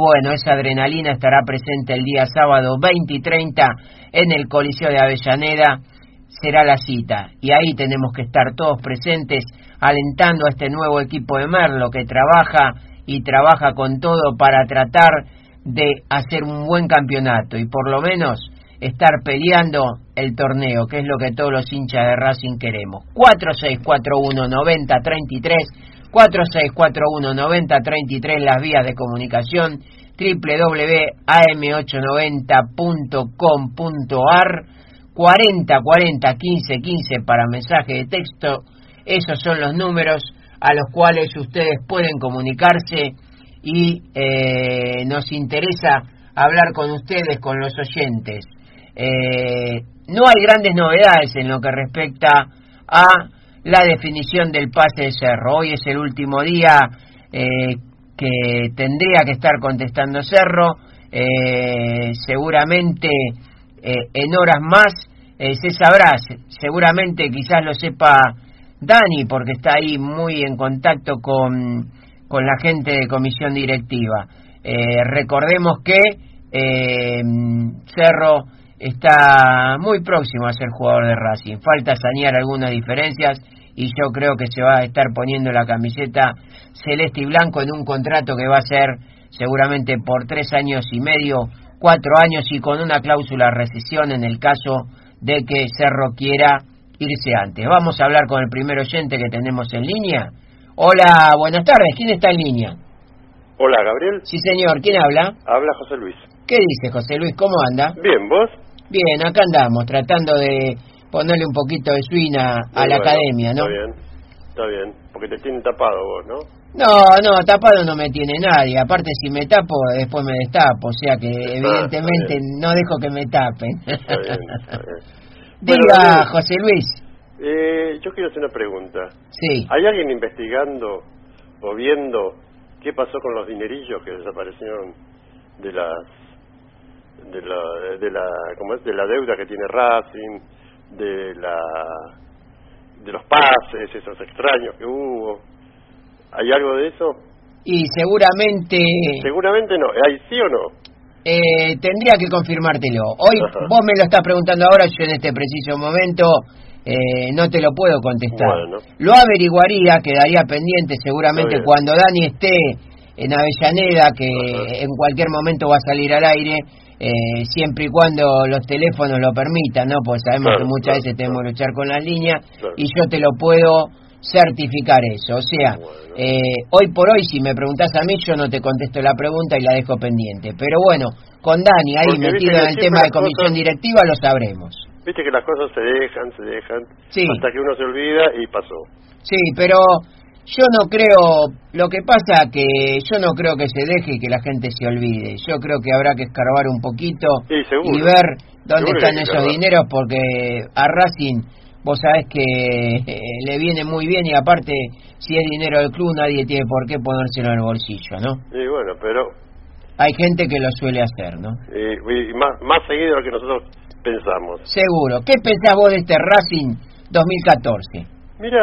Bueno, esa adrenalina estará presente el día sábado 20 y 30 en el Coliseo de Avellaneda. Será la cita y ahí tenemos que estar todos presentes alentando a este nuevo equipo de Merlo que trabaja y trabaja con todo para tratar de hacer un buen campeonato y por lo menos estar peleando el torneo, que es lo que todos los hinchas de Racing queremos. 4641 9033 4641-9033 las vías de comunicación www.am890.com.ar 40 40 15 15 para mensaje de texto esos son los números a los cuales ustedes pueden comunicarse y eh, nos interesa hablar con ustedes, con los oyentes. Eh, no hay grandes novedades en lo que respecta a la definición del pase de Cerro. Hoy es el último día eh, que tendría que estar contestando Cerro. Eh, seguramente eh, en horas más se sabrá, seguramente quizás lo sepa Dani porque está ahí muy en contacto con, con la gente de comisión directiva. recordemos que Cerro está muy próximo a ser jugador de Racing. Falta sanear algunas diferencias y yo creo que se va a estar poniendo la camiseta celeste y blanco en un contrato que va a ser seguramente por tres años y medio, cuatro años y con una cláusula de recesión en el caso de que Cerro quiera irse antes. Vamos a hablar con el primer oyente que tenemos en línea. Hola, buenas tardes. ¿Quién está en línea? Hola, Gabriel. Sí, señor. ¿Quién habla? Habla José Luis. ¿Qué dice José Luis? ¿Cómo anda? Bien, ¿vos? Bien, acá andamos, tratando de ponerle un poquito de swing a, la academia, ¿no? Está bien, está bien, porque te tienen tapado vos, ¿no? No, no, tapado no me tiene nadie. Aparte, si me tapo, después me destapo. O sea que, evidentemente, no dejo que me tapen. Está bien, Diga, José Luis. Eh, yo quiero hacer una pregunta. Sí. ¿Hay alguien investigando o viendo qué pasó con los dinerillos que desaparecieron de las de la, de la, ¿cómo es? de la deuda que tiene Racing, de la de los pases, esos extraños que hubo. ¿Hay algo de eso? Y seguramente... Seguramente no. ¿Hay sí o no? Eh, tendría que confirmártelo. Hoy vos me lo estás preguntando ahora, yo en este preciso momento eh, no te lo puedo contestar. Lo averiguaría, quedaría pendiente seguramente cuando Dani esté en Avellaneda, que en cualquier momento va a salir al aire eh, siempre y cuando los teléfonos lo permitan, ¿no? Pues sabemos que muchas veces tenemos que luchar con las líneas y yo te lo puedo certificar eso. O sea, eh, hoy por hoy, si me preguntas a mí, yo no te contesto la pregunta y la dejo pendiente. Pero bueno, con Dani ahí metido en el tema de comisión directiva, lo sabremos. Viste que las cosas se dejan, se dejan, hasta que uno se olvida y pasó. Sí, pero yo no creo, lo que pasa que yo no creo que se deje y que la gente se olvide. Yo creo que habrá que escarbar un poquito y ver dónde están esos dineros porque a Racing vos sabés que eh, le viene muy bien y aparte si es dinero del club nadie tiene por qué ponérselo en el bolsillo, ¿no? Sí, bueno, pero... Hay gente que lo suele hacer, ¿no? y más, más seguido de lo que nosotros pensamos. Seguro. ¿Qué pensás vos de este Racing 2014? Mira,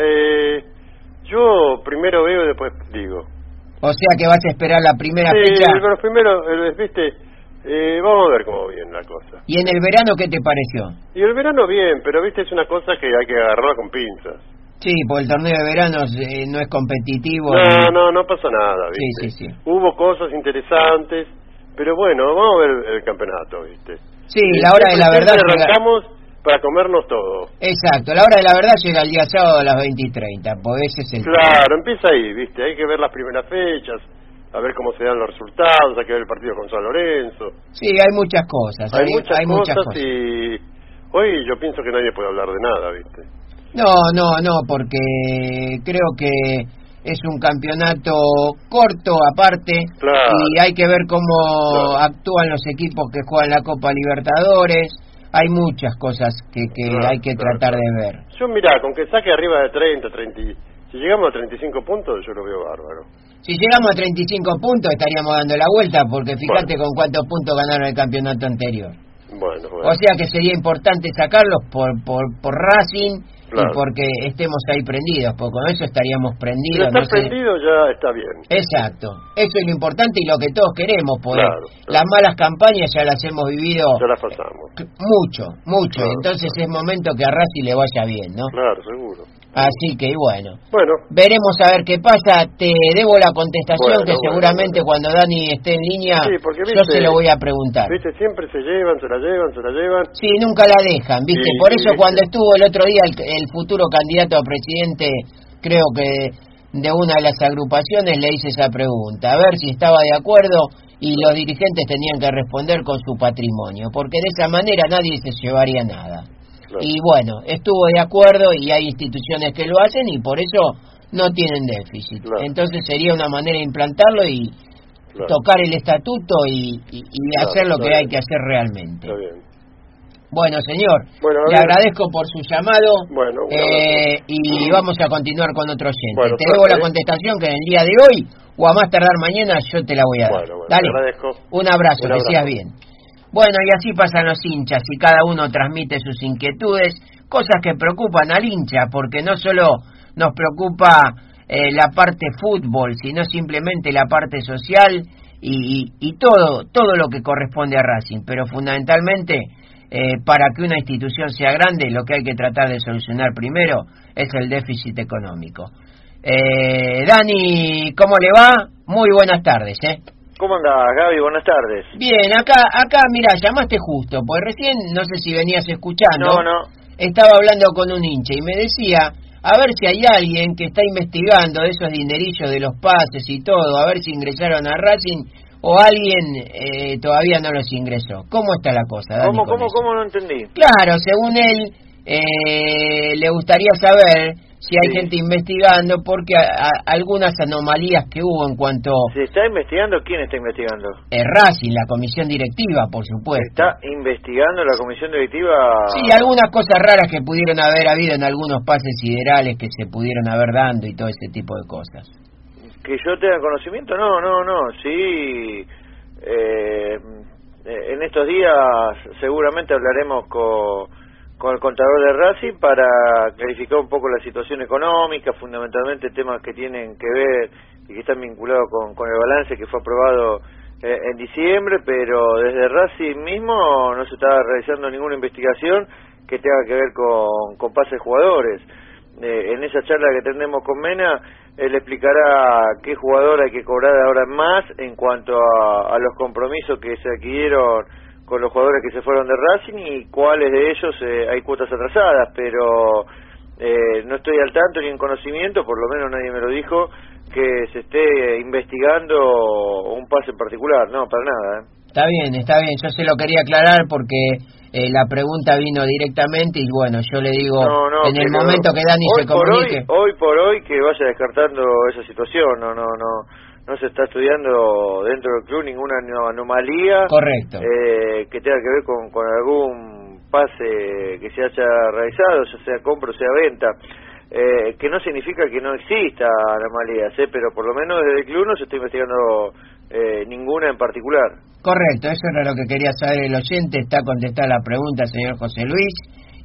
eh yo primero veo y después digo. O sea que vas a esperar la primera sí, fecha. pero primero, eh, viste, eh, vamos a ver cómo viene la cosa. ¿Y en el verano qué te pareció? Y el verano bien, pero viste, es una cosa que hay que agarrarla con pinzas. Sí, porque el torneo de verano eh, no es competitivo. No, no, no pasa nada, ¿viste? Sí, sí, sí. Hubo cosas interesantes, pero bueno, vamos a ver el campeonato, ¿viste? Sí, la hora de la verdad... Arrancamos para comernos todo. Exacto, la hora de la verdad llega el día sábado a las 20 y 30, pues ese es el Claro, empieza ahí, ¿viste? Hay que ver las primeras fechas, a ver cómo se dan los resultados, hay que ver el partido con San Lorenzo. Sí, hay muchas cosas. Hay, muchas, cosas y hoy yo pienso que nadie puede hablar de nada, ¿viste? No, no, no, porque creo que es un campeonato corto aparte y hay que ver cómo actúan los equipos que juegan la Copa Libertadores hay muchas cosas que, que hay que tratar de ver. Yo mira, con que saque arriba de 30, 30, si llegamos a 35 puntos yo lo veo bárbaro. Si llegamos a 35 puntos estaríamos dando la vuelta porque fíjate con cuántos puntos ganaron el campeonato anterior. Bueno, O sea que sería importante sacarlos por, por, por Racing Claro. y porque estemos ahí prendidos, porque con eso estaríamos Si prendidos. está no sé. prendido ya está bien. Exacto, eso es lo importante y lo que todos queremos, Claro, claro. las malas campañas ya las hemos vivido Ya la pasamos. mucho, mucho, entonces es momento que a Racing le vaya bien, ¿no? Claro, seguro. Así que bueno, Bueno, veremos a ver qué pasa, te debo la contestación Bueno, que seguramente bueno. cuando Dani esté en línea Sí, porque, yo se lo voy a preguntar. viste, siempre se llevan, se la llevan, se la llevan. Sí, nunca la dejan, ¿viste? Sí, Por eso cuando estuvo el otro día el, el futuro candidato a presidente, creo que de una de las agrupaciones le hice esa pregunta, a ver si estaba de acuerdo y los dirigentes tenían que responder con su patrimonio, porque de esa manera nadie se llevaría nada. Claro. Y bueno, estuvo de acuerdo y hay instituciones que lo hacen y por eso no tienen déficit. Claro. Entonces sería una manera de implantarlo y Claro. tocar el estatuto y, y- y Claro, hacer lo que hay que hacer realmente. Está bien. Bueno, señor, Bueno, le agradezco por su llamado Bueno, eh, y vamos a continuar con otro oyente. Bueno, te debo la contestación que en el día de hoy o a más tardar mañana yo te la voy a dar. Dale, agradezco. un abrazo, Un que seas bien. Bueno, y así pasan los hinchas y cada uno transmite sus inquietudes, cosas que preocupan al hincha, porque no solo nos preocupa eh, la parte fútbol, sino simplemente la parte social y, todo, todo lo que corresponde a Racing, pero fundamentalmente eh, para que una institución sea grande, lo que hay que tratar de solucionar primero es el déficit económico. Eh, Dani, ¿cómo le va? Muy buenas tardes, ¿eh? ¿Cómo andás, Gaby? Buenas tardes. Bien, acá, acá, mira, llamaste justo, pues recién, no sé si venías escuchando, No, no. estaba hablando con un hincha y me decía, a ver si hay alguien que está investigando esos dinerillos de los pases y todo, a ver si ingresaron a Racing o alguien eh, todavía no los ingresó. ¿Cómo está la cosa? Dani, ¿Cómo, cómo, eso? cómo no entendí? Claro, según él, eh, le gustaría saber si hay Sí. gente investigando porque a- a- algunas anomalías que hubo en cuanto ¿Se está investigando? ¿Quién está investigando? eh, Racing, la comisión directiva, por supuesto. ¿Está investigando la comisión directiva? Sí, algunas cosas raras que pudieron haber habido en algunos pases siderales que se pudieron haber dando y todo ese tipo de cosas. Que yo tenga conocimiento, no, no, no. Sí, eh, en estos días seguramente hablaremos con, con el contador de Racing para clarificar un poco la situación económica, fundamentalmente temas que tienen que ver y que están vinculados con, el balance que fue aprobado eh, en diciembre, pero desde Racing mismo no se está realizando ninguna investigación que tenga que ver con, con pases jugadores. Eh, en esa charla que tendremos con Mena, él explicará qué jugador hay que cobrar ahora más en cuanto a, a los compromisos que se adquirieron con los jugadores que se fueron de Racing y cuáles de ellos eh, hay cuotas atrasadas, pero eh, no estoy al tanto ni en conocimiento, por lo menos nadie me lo dijo, que se esté investigando un pase en particular, no, para nada. ¿eh? Está bien, está bien, yo se lo quería aclarar porque eh, la pregunta vino directamente y bueno, yo le digo, No, no, en el momento que Dani hoy se por comunique... hoy, hoy por hoy que vaya descartando esa situación, no, no, no, no se está estudiando dentro del club ninguna ano- anomalía Correcto. eh, que tenga que ver con, con algún pase que se haya realizado, ya sea compra o sea venta. Eh, que no significa que no exista anomalías, ¿eh? pero por lo menos desde el club no se está investigando eh, ninguna en particular. Correcto, eso era lo que quería saber el oyente, está contestada la pregunta, señor José Luis.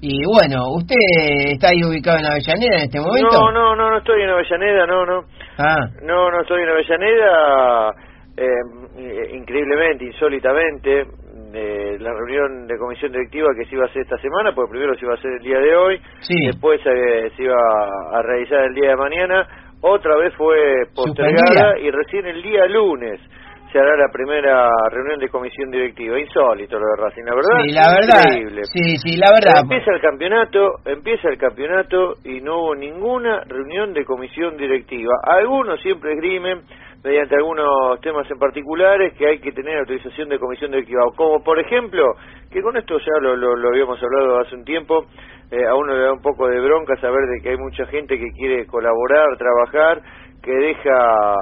Y bueno, ¿usted está ahí ubicado en Avellaneda en este momento? No, no, no, no estoy en Avellaneda, no, no. Ah, No, no estoy en Avellaneda, eh, increíblemente, insólitamente, eh, la reunión de comisión directiva que se iba a hacer esta semana, porque primero se iba a hacer el día de hoy, Sí. después eh, se iba a realizar el día de mañana, otra vez fue postergada y recién el día lunes se hará la primera reunión de comisión directiva. Insólito lo de Racing, la verdad. sí, la verdad, increíble. sí, sí, la verdad. Empieza el campeonato, empieza el campeonato y no hubo ninguna reunión de comisión directiva. Algunos siempre esgrimen mediante algunos temas en particulares que hay que tener autorización de comisión directiva, como por ejemplo, que con esto ya lo, lo, lo habíamos hablado hace un tiempo, eh, a uno le da un poco de bronca saber de que hay mucha gente que quiere colaborar, trabajar, que deja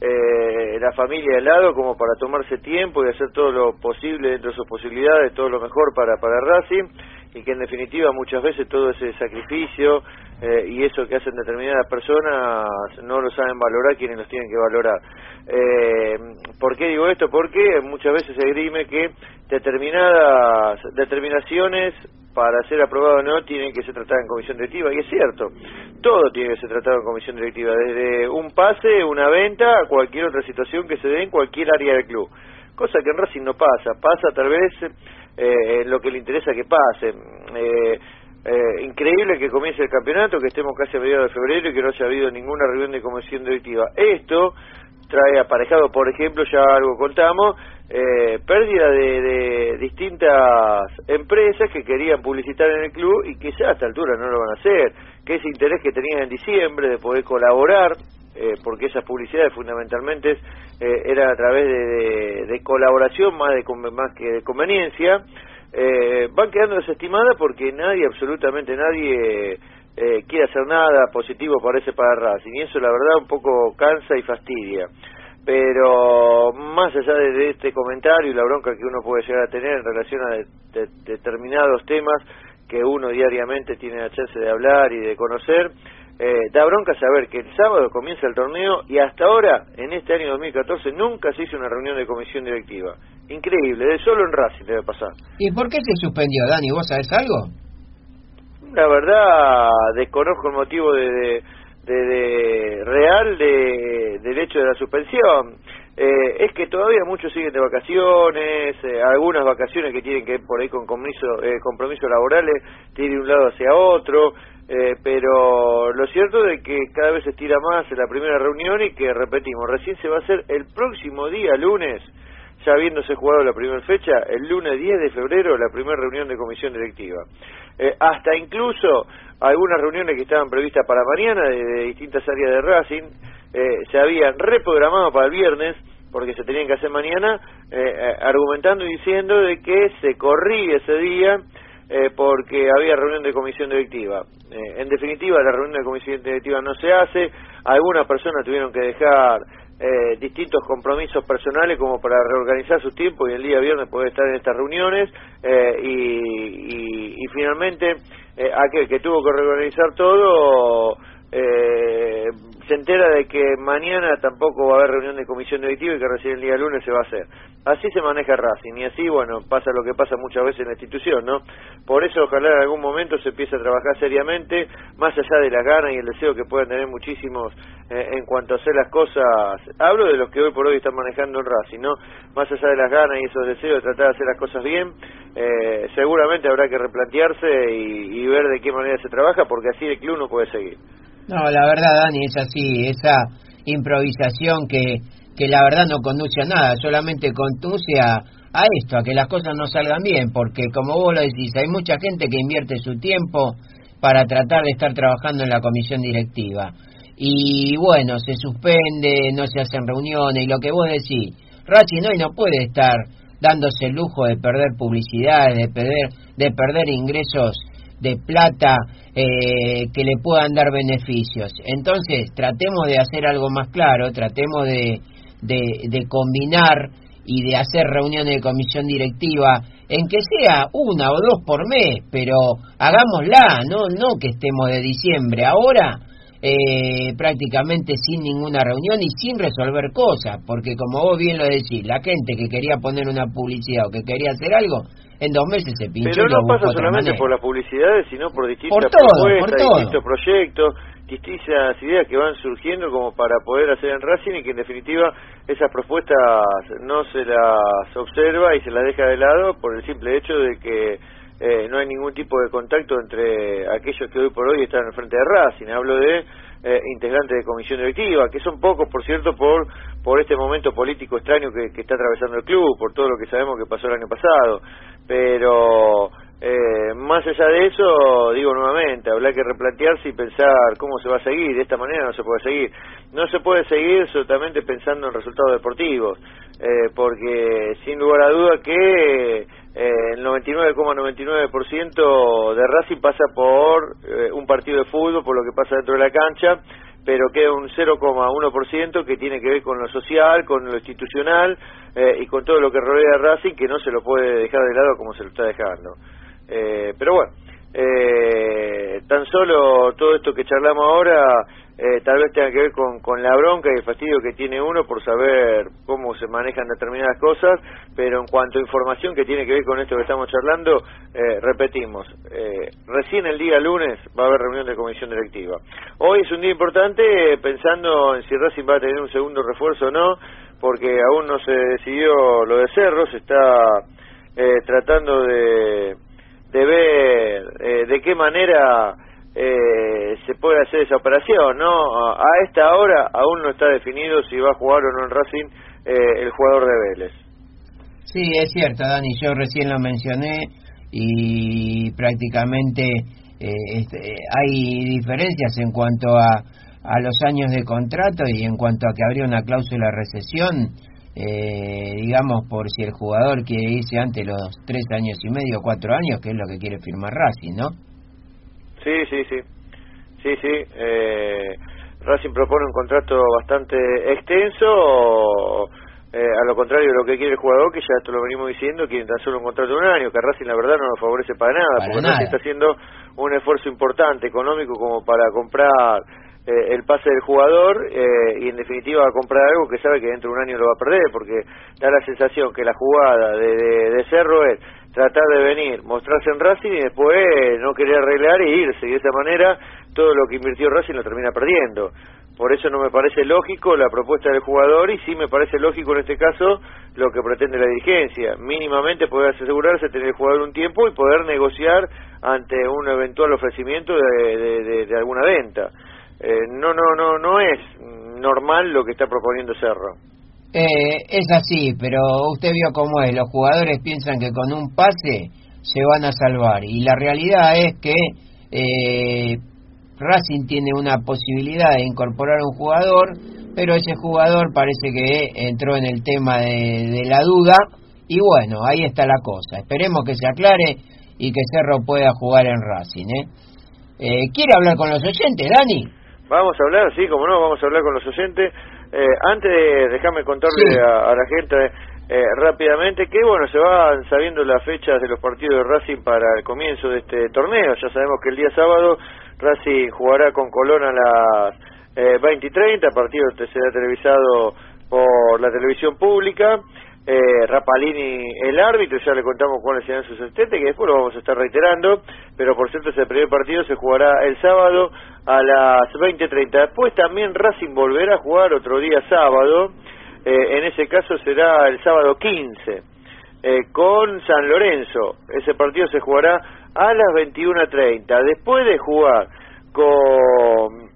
eh, la familia de lado como para tomarse tiempo y hacer todo lo posible dentro de sus posibilidades, todo lo mejor para, para Racing. y que en definitiva muchas veces todo ese sacrificio eh, y eso que hacen determinadas personas no lo saben valorar quienes los tienen que valorar. Eh, ¿Por qué digo esto? Porque muchas veces se grime que determinadas determinaciones para ser aprobado o no tienen que ser tratadas en comisión directiva y es cierto, todo tiene que ser tratado en comisión directiva, desde un pase, una venta, a cualquier otra situación que se dé en cualquier área del club, cosa que en Racing no pasa, pasa tal vez eh, lo que le interesa que pase. Eh, eh, increíble que comience el campeonato, que estemos casi a mediados de febrero y que no haya habido ninguna reunión de comisión directiva. Esto trae aparejado, por ejemplo, ya algo contamos, eh, pérdida de, de, distintas empresas que querían publicitar en el club y que ya a esta altura no lo van a hacer, que ese interés que tenían en diciembre de poder colaborar, eh, porque esas publicidades fundamentalmente eh, eran a través de, de, colaboración más, de, más que de conveniencia, eh, van quedando desestimadas porque nadie, absolutamente nadie, eh, quiere hacer nada positivo parece para Racing. Y eso la verdad un poco cansa y fastidia. Pero más allá de, este comentario y la bronca que uno puede llegar a tener en relación a determinados temas que uno diariamente tiene la chance de hablar y de conocer, eh, da bronca saber que el sábado comienza el torneo y hasta ahora, en este año 2014, nunca se hizo una reunión de comisión directiva. Increíble, de solo en Racing debe pasar. ¿Y por qué se suspendió, Dani? ¿Vos sabés algo? La verdad, desconozco el motivo de de, real de, del hecho de la suspensión. Eh, es que todavía muchos siguen de vacaciones, eh, algunas vacaciones que tienen que ver por ahí con compromiso, eh, compromisos laborales, tienen un lado hacia otro, eh, pero lo cierto es que cada vez se estira más la primera reunión y que, repetimos, recién se va a hacer el próximo día, lunes, ya habiéndose jugado la primera fecha, el lunes 10 de febrero, la primera reunión de comisión directiva. Eh, hasta incluso algunas reuniones que estaban previstas para mañana de, distintas áreas de Racing eh, se habían reprogramado para el viernes porque se tenían que hacer mañana, eh, argumentando y diciendo de que se corría ese día porque había reunión de comisión directiva. en definitiva, la reunión de comisión directiva no se hace, algunas personas tuvieron que dejar eh, distintos compromisos personales como para reorganizar sus tiempos y el día viernes poder estar en estas reuniones eh, y, y, finalmente eh, aquel que tuvo que reorganizar todo eh, se entera de que mañana tampoco va a haber reunión de comisión directiva y que recién el día lunes se va a hacer. Así se maneja Racing y así, bueno, pasa lo que pasa muchas veces en la institución, ¿no? Por eso ojalá en algún momento se empiece a trabajar seriamente, más allá de la gana y el deseo que puedan tener muchísimos eh, en cuanto a hacer las cosas, hablo de los que hoy por hoy están manejando el Racing, ¿no? Más allá de las ganas y esos deseos de tratar de hacer las cosas bien, eh, seguramente habrá que replantearse y, y ver de qué manera se trabaja, porque así el club no puede seguir. No, la verdad, Dani, es así, esa improvisación que, que la verdad no conduce a nada, solamente conduce a, a esto, a que las cosas no salgan bien, porque como vos lo decís, hay mucha gente que invierte su tiempo para tratar de estar trabajando en la comisión directiva. Y bueno, se suspende, no se hacen reuniones, y lo que vos decís, Racing hoy no puede estar dándose el lujo de perder publicidades, de perder, de perder ingresos de plata eh, que le puedan dar beneficios. Entonces, tratemos de hacer algo más claro, tratemos de, de, combinar y de hacer reuniones de comisión directiva, en que sea una o dos por mes, pero hagámosla, no, no que estemos de diciembre ahora eh, prácticamente sin ninguna reunión y sin resolver cosas, porque como vos bien lo decís, la gente que quería poner una publicidad o que quería hacer algo, en dos meses se pinchó. Pero no pasa solamente por las publicidades, sino por distintas propuestas, distintos proyectos, distintas ideas que van surgiendo como para poder hacer en Racing y que en definitiva esas propuestas no se las observa y se las deja de lado por el simple hecho de que eh, no hay ningún tipo de contacto entre aquellos que hoy por hoy están al frente de Racing. Hablo de eh, integrantes de comisión directiva, que son pocos, por cierto, por por este momento político extraño que, que está atravesando el club, por todo lo que sabemos que pasó el año pasado. Pero eh, más allá de eso, digo nuevamente, habrá que replantearse y pensar cómo se va a seguir. De esta manera no se puede seguir. No se puede seguir solamente pensando en resultados deportivos, eh, porque sin lugar a duda que eh, el 99,99% de Racing pasa por eh, un partido de fútbol, por lo que pasa dentro de la cancha, pero queda un 0,1% que tiene que ver con lo social, con lo institucional eh, y con todo lo que rodea a Racing, que no se lo puede dejar de lado como se lo está dejando. pero bueno, tan solo todo esto que charlamos ahora eh, tal vez tenga que ver con, con la bronca y el fastidio que tiene uno por saber cómo se manejan determinadas cosas, pero en cuanto a información que tiene que ver con esto que estamos charlando, eh, repetimos, eh, recién el día lunes va a haber reunión de comisión directiva. Hoy es un día importante pensando en si Racing va a tener un segundo refuerzo o no, porque aún no se decidió lo de Cerro, se está tratando de, de ver de qué manera eh, se puede hacer esa operación, ¿no? A esta hora aún no está definido si va a jugar o no en Racing eh, el jugador de Vélez. Sí, es cierto, Dani, yo recién lo mencioné y prácticamente eh, este, hay diferencias en cuanto a, a los años de contrato y en cuanto a que habría una cláusula de recesión, eh, digamos, por si el jugador quiere irse antes los tres años y medio, cuatro años, que es lo que quiere firmar Racing, ¿no? Sí, sí, sí. Sí, sí. Eh, Racing propone un contrato bastante extenso, eh, a lo contrario de lo que quiere el jugador, que ya esto lo venimos diciendo, quieren tan solo un contrato de un año, que Racing la verdad no lo favorece para nada, porque Racing está haciendo un esfuerzo importante económico como para comprar eh, el pase del jugador eh, y en definitiva va a comprar algo que sabe que dentro de un año lo va a perder, porque da la sensación que la jugada de, de Cerro es tratar de venir, mostrarse en Racing y después no querer arreglar e irse. Y de esa manera todo lo que invirtió Racing lo termina perdiendo. Por eso no me parece lógico la propuesta del jugador y sí me parece lógico en este caso lo que pretende la dirigencia. Mínimamente poder asegurarse, tener el jugador un tiempo y poder negociar ante un eventual ofrecimiento de, de, alguna venta. Eh, no, no, no, no es normal lo que está proponiendo Cerro. Eh, es así, pero usted vio cómo es. Los jugadores piensan que con un pase se van a salvar. Y la realidad es que eh, Racing tiene una posibilidad de incorporar un jugador, pero ese jugador parece que entró en el tema de, la duda. Y bueno, ahí está la cosa. Esperemos que se aclare y que Cerro pueda jugar en Racing. ¿eh? eh quiere hablar con los oyentes, Dani? Vamos a hablar, sí, como no, vamos a hablar con los oyentes. Eh, antes de dejarme contarle a, la gente eh, rápidamente que bueno se van sabiendo las fechas de los partidos de Racing para el comienzo de este torneo. Ya sabemos que el día sábado Racing jugará con Colón a las eh, 20 y 30 el partido será televisado por la televisión pública. Eh, Rapalini el árbitro, ya le contamos cuáles serán sus asistentes, que después lo vamos a estar reiterando, pero por cierto ese primer partido se jugará el sábado a las 20.30. Después también Racing volverá a jugar otro día sábado, eh, en ese caso será el sábado 15, eh, con San Lorenzo. Ese partido se jugará a las 21.30. Después de jugar con,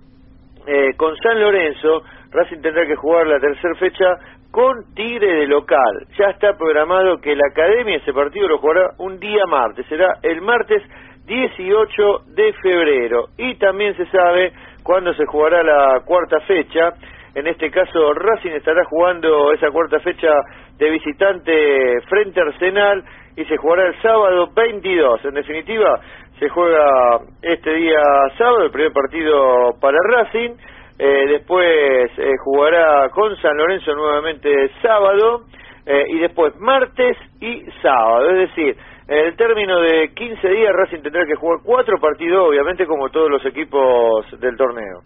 eh, con San Lorenzo, Racing tendrá que jugar la tercera fecha con Tigre de local. Ya está programado que la academia ese partido lo jugará un día martes, será el martes 18 de febrero. Y también se sabe cuándo se jugará la cuarta fecha. En este caso Racing estará jugando esa cuarta fecha de visitante frente Arsenal y se jugará el sábado 22. En definitiva, se juega este día sábado, el primer partido para Racing eh, después eh, jugará con San Lorenzo nuevamente sábado eh, y después martes y sábado. Es decir, en el término de 15 días Racing tendrá que jugar cuatro partidos, obviamente como todos los equipos del torneo.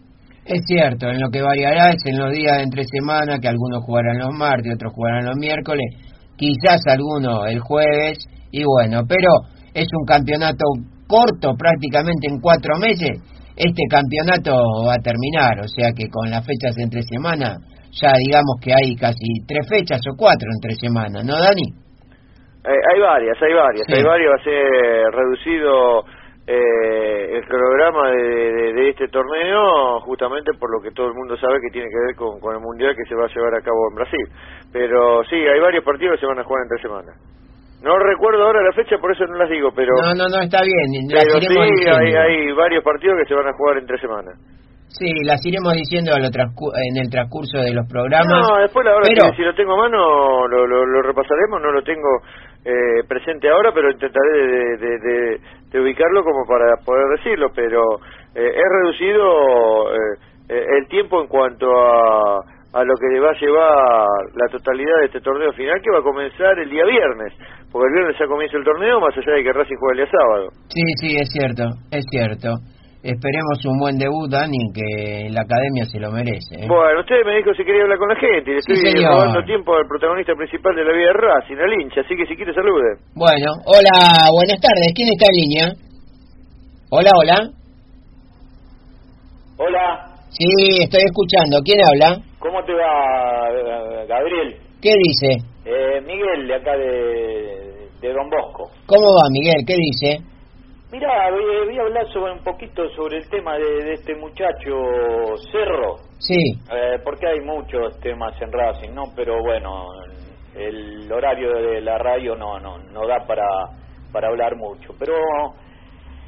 Es cierto, en lo que variará es en los días de entre semana, que algunos jugarán los martes, otros jugarán los miércoles, quizás algunos el jueves, y bueno, pero es un campeonato corto, prácticamente en cuatro meses, este campeonato va a terminar, o sea que con las fechas entre semana, ya digamos que hay casi tres fechas o cuatro entre semana, ¿no, Dani? Eh, hay varias, hay varias, hay varias, va a ser reducido eh, el programa de, este torneo justamente por lo que todo el mundo sabe que tiene que ver con, con el Mundial que se va a llevar a cabo en Brasil. Pero sí, hay varios partidos que se van a jugar entre semana. No recuerdo ahora la fecha, por eso no las digo, pero... No, no, no, está bien. pero sí, hay, hay, varios partidos que se van a jugar entre semanas. Sí, las iremos diciendo en el transcurso de los programas. No, después la verdad si lo tengo a mano lo, lo, repasaremos, no lo tengo eh, presente ahora, pero intentaré de, de, ubicarlo como para poder decirlo, pero eh, he reducido eh, el tiempo en cuanto a a lo que va a llevar la totalidad de este torneo final que va a comenzar el día viernes, porque el viernes ya comienza el torneo, más allá de que Racing juega el día sábado. Sí, sí, es cierto, es cierto. Esperemos un buen debut, Dani, que la academia se lo merece. ¿eh? Bueno, usted me dijo si quería hablar con la gente, y le estoy señor. robando tiempo al protagonista principal de la vida de Racing, al hincha, así que si quiere salude. Bueno, hola, buenas tardes. ¿Quién está en línea? Hola, hola. Hola, Sí, estoy escuchando. ¿Quién habla? ¿cómo te va, Gabriel? ¿Qué dice? Eh, Miguel, de acá de, de Don Bosco. ¿Cómo va, Miguel? ¿Qué dice? Mira, voy, voy a hablar sobre un poquito sobre el tema de, de este muchacho Cerro, Sí, eh, porque hay muchos temas en Racing, ¿no? Pero bueno, el horario de la radio no no no da para para hablar mucho. Pero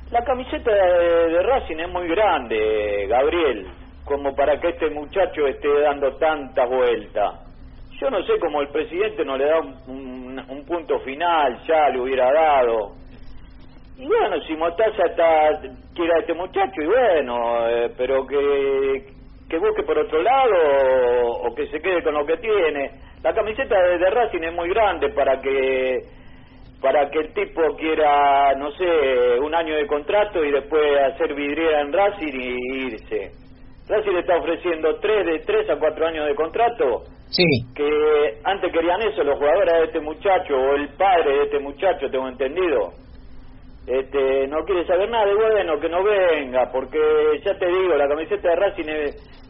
la camiseta de, de Racing es muy grande, Gabriel, como para que este muchacho esté dando tantas vueltas. Yo no sé cómo el presidente no le da un, un- un punto final, ya le hubiera dado. Y bueno, si Mostaza está, quiere a este muchacho, y bueno, eh, pero que, que busque por otro lado o, o que se quede con lo que tiene. La camiseta de, de Racing es muy grande para que para que el tipo quiera, no sé, un año de contrato y después hacer vidriera en Racing y irse. Racing le está ofreciendo tres de tres a cuatro años de contrato sí. que antes querían eso los jugadores de este muchacho o el padre de este muchacho, tengo entendido. Este, no quiere saber nada, y bueno, que no venga, porque ya te digo, la camiseta de Racing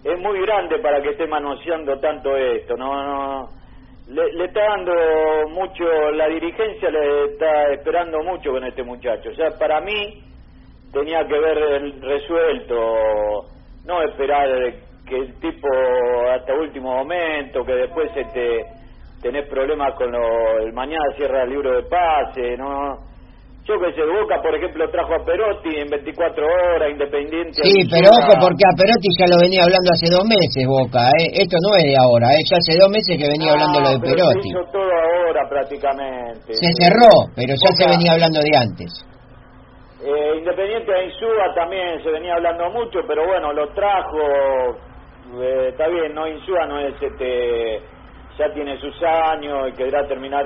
es, muy grande para que esté manoseando tanto esto, no, no, le, le está dando mucho, la dirigencia le está esperando mucho con este muchacho, o sea, para mí tenía que ver el resuelto, no esperar que el tipo hasta último momento, que después este, tenés problemas con lo, el mañana cierra el libro de pase, no yo que sé, Boca por ejemplo trajo a Perotti en 24 horas, Independiente. Sí, pero ojo porque a Perotti ya lo venía hablando hace dos meses, Boca, ¿eh? Esto no es de ahora, ¿eh? Ya hace dos meses que venía hablando lo de Ah, pero Perotti. Se hizo todo ahora prácticamente. Se cerró, pero ya se venía hablando de antes. Eh, Independiente de Insúa también se venía hablando mucho, pero bueno, lo trajo, eh, está bien, no Insúa no es este, ya tiene sus años y querrá terminar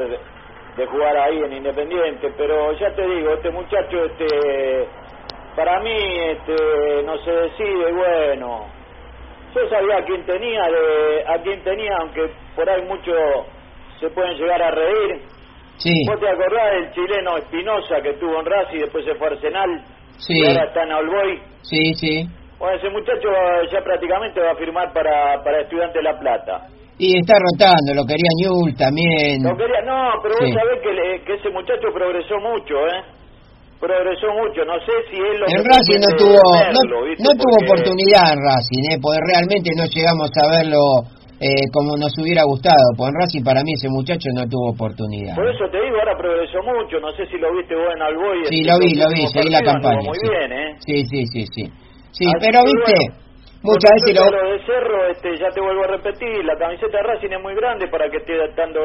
de, jugar ahí en Independiente, pero ya te digo, este muchacho, este, para mí, este, no se decide, bueno, yo sabía a quién tenía, de, a quién tenía, aunque por ahí muchos se pueden llegar a reír, Sí, ¿Vos te acordás del chileno Espinosa que estuvo en Racing y después se fue a Arsenal? Sí. Y ahora está en Alboy. sí, sí. Bueno, ese muchacho ya prácticamente va a firmar para, para Estudiante de La Plata. Y está rotando, lo quería Newell también. No, quería, no pero Sí. vos sabés que, le- que ese muchacho progresó mucho, ¿eh? Progresó mucho. No sé si él lo En Racing no tuvo verlo, no, tuvo Porque- oportunidad en Racing, ¿eh? porque realmente no llegamos a verlo eh, como nos hubiera gustado. Porque en Racing para mí ese muchacho no tuvo oportunidad. Por eso te digo, ahora progresó mucho. No sé si lo viste vos en Alboy. Sí, lo vi, lo vi, seguí la campaña. Muy sí. bien, ¿eh? Sí, sí, sí, sí. Sí, Así pero viste, bueno, muchas veces lo... de Cerro, este, ya te vuelvo a repetir, la camiseta de Racing es muy grande para que esté dando...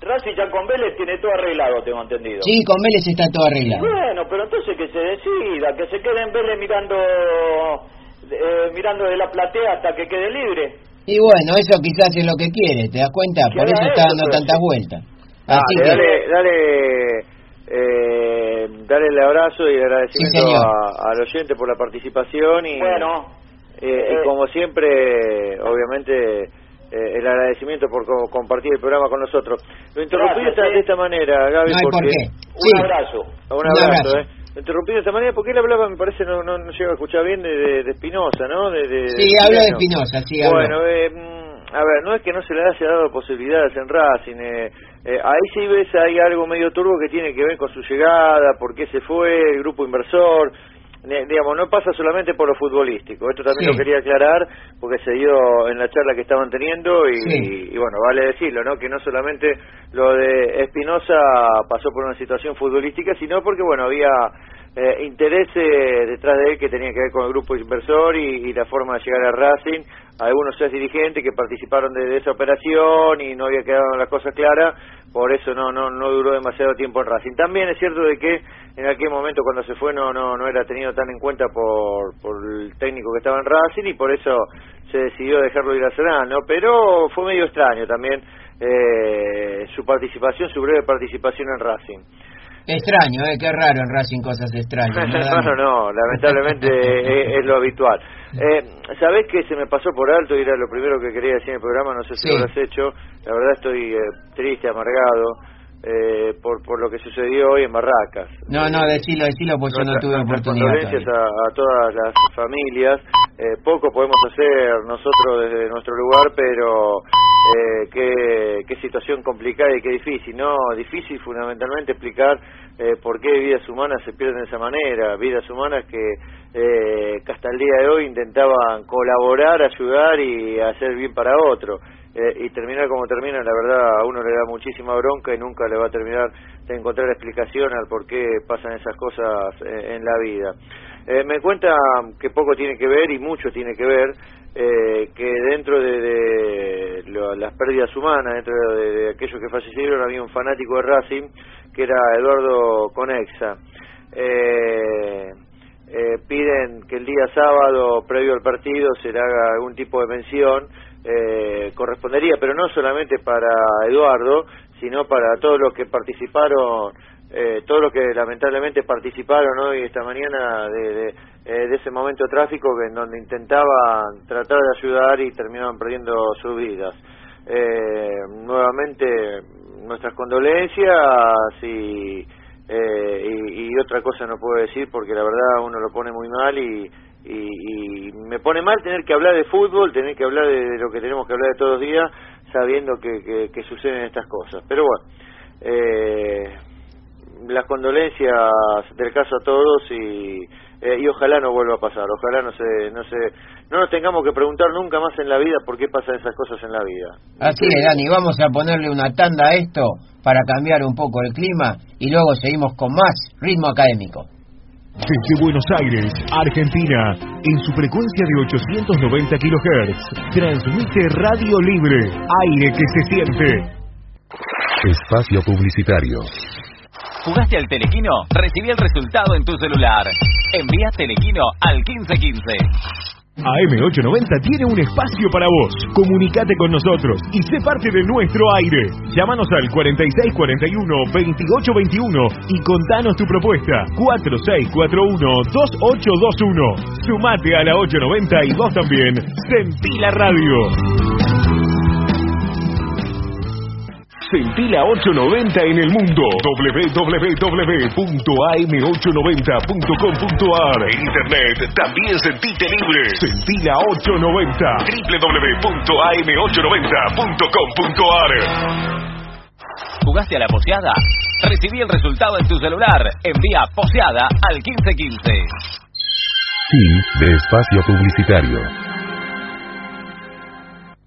Racing ya con Vélez tiene todo arreglado, tengo entendido. Sí, con Vélez está todo arreglado. Bueno, pero entonces que se decida, que se quede en Vélez mirando eh, mirando de la platea hasta que quede libre. Y bueno, eso quizás es lo que quiere, ¿te das cuenta? Por eso está eso, dando pero tantas sí. vueltas. Así Dale, que... dale, dale, eh, dale el abrazo y el agradecimiento Sí, al oyente por la participación y, Bueno, eh, y eh, como siempre, obviamente, eh, el agradecimiento por co- compartir el programa con nosotros. Lo interrumpí Gracias, de esta, sí. de esta manera, Gaby, No hay por porque... qué. un Sí. abrazo. Un Un abrazo, abrazo. ¿eh? Lo interrumpí de esta manera porque él hablaba, me parece, no, no, no llega a escuchar bien, de, de, de Espinosa, ¿no? De, de- Sí, de habló de. Espinosa, sí. Bueno, eh, mm, a ver, no es que no se le haya dado posibilidades en Racing. eh, eh, ahí sí ves, hay algo medio turbo que tiene que ver con su llegada, por qué se fue, el grupo inversor. Digamos, no pasa solamente por lo futbolístico. Esto también Sí. lo quería aclarar porque se dio en la charla que estaban teniendo y, Sí. y bueno, vale decirlo, ¿no? Que no solamente lo de Espinosa pasó por una situación futbolística, sino porque, bueno, había eh, intereses detrás de él que tenía que ver con el grupo inversor y, la forma de llegar a Racing. Algunos ex dirigentes que participaron de, esa operación y no había quedado las cosas claras, por eso no, no, no duró demasiado tiempo en Racing. También es cierto de que en aquel momento cuando se fue no, no, no era tenido tan en cuenta por, por el técnico que estaba en Racing y por eso se decidió dejarlo ir a Serán, ¿no? Pero fue medio extraño también eh, su participación, su breve participación en Racing. Extraño, ¿eh? Qué raro en Racing cosas extrañas. no, no, lamentablemente es, lo habitual. Eh, ¿Sabés que se me pasó por alto y era lo primero que quería decir en el programa? No sé si lo has hecho. La verdad estoy eh, triste, amargado. Eh, por, por lo que sucedió hoy en Barracas. No, no, decilo, decilo, pues yo no tuve oportunidad. Condolencias a, a, todas las familias. Eh, poco podemos hacer nosotros desde nuestro lugar, pero eh, qué, qué situación complicada y qué difícil, ¿no? Difícil fundamentalmente explicar eh, por qué vidas humanas se pierden de esa manera, vidas humanas que, eh, que hasta el día de hoy intentaban colaborar, ayudar y hacer bien para otro. Eh, y terminar como termina, la verdad, a uno le da muchísima bronca y nunca le va a terminar de encontrar explicación al por qué pasan esas cosas eh, en la vida. Me cuenta que poco tiene que ver y mucho tiene que ver que dentro de, las pérdidas humanas, dentro de, aquellos que fallecieron, había un fanático de Racing que era Eduardo Conexa. piden que el día sábado, previo al partido, se le haga algún tipo de mención eh, correspondería, pero no solamente para Eduardo, sino para todos los que participaron, eh, todos los que lamentablemente participaron hoy esta mañana de, eh, de, ese momento tráfico que en donde intentaban tratar de ayudar y terminaban perdiendo sus vidas. Eh, nuevamente nuestras condolencias y, y, y otra cosa no puedo decir porque la verdad uno lo pone muy mal y y, me pone mal tener que hablar de fútbol, tener que hablar de, lo que tenemos que hablar de todos los días, sabiendo que, que, suceden estas cosas. Pero bueno, eh, las condolencias del caso a todos y, eh, y ojalá no vuelva a pasar, ojalá no se, no se, no nos tengamos que preguntar nunca más en la vida por qué pasan esas cosas en la vida. Así es, Dani, vamos a ponerle una tanda a esto para cambiar un poco el clima y luego seguimos con más ritmo académico. Desde Buenos Aires, Argentina, en su frecuencia de 890 kHz, transmite Radio Libre, aire que se siente. Espacio Publicitario. ¿Jugaste al Telequino? Recibí el resultado en tu celular. Envía Telequino al 1515. AM890 tiene un espacio para vos. Comunicate con nosotros y sé parte de nuestro aire. Llámanos al 4641-2821 y contanos tu propuesta. 4641-2821. Sumate a la 890 y vos también sentí la radio. Centila 890 en el mundo. www.am890.com.ar. En internet también sentite libre. Centila 890. www.am890.com.ar. ¿Jugaste a la poseada? Recibí el resultado en tu celular. Envía poseada al 1515. Fin de espacio publicitario.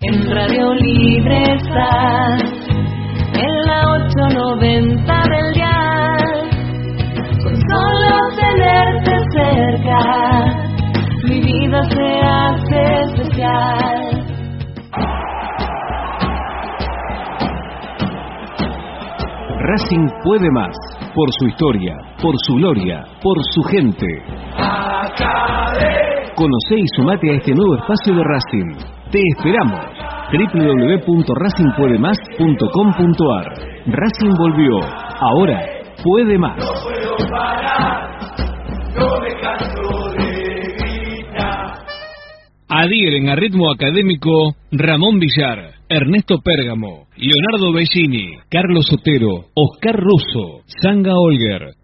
En Radio Libre estás 90 del dial. Con solo tenerte cerca, mi vida se hace especial. Racing puede más, por su historia, por su gloria, por su gente. Conoce y sumate a este nuevo espacio de Racing. Te esperamos www.racingpuedemás.com.ar Racing volvió. Ahora puede más. Adhieren a ritmo académico Ramón Villar, Ernesto Pérgamo, Leonardo Bellini, Carlos Sotero, Oscar Russo, Sanga Olger.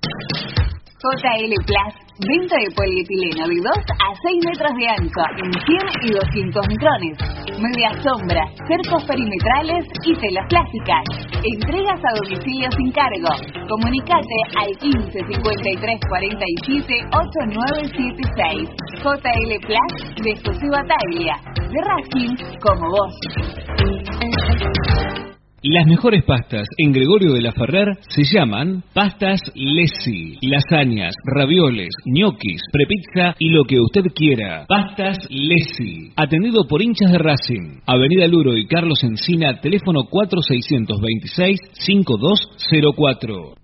JL Plus, venta de polietileno de 2 a 6 metros de ancho en 100 y 200 micrones. Media sombra, cercos perimetrales y telas plásticas. Entregas a domicilio sin cargo. Comunicate al 15 53 47 8976. JL Plus de exclusiva Taglia. De Racing como vos. Las mejores pastas en Gregorio de la Ferrer se llaman pastas Lessi. Lasañas, ravioles, ñoquis, prepizza y lo que usted quiera. Pastas Lessi. Atendido por hinchas de Racing. Avenida Luro y Carlos Encina, teléfono 4626-5204.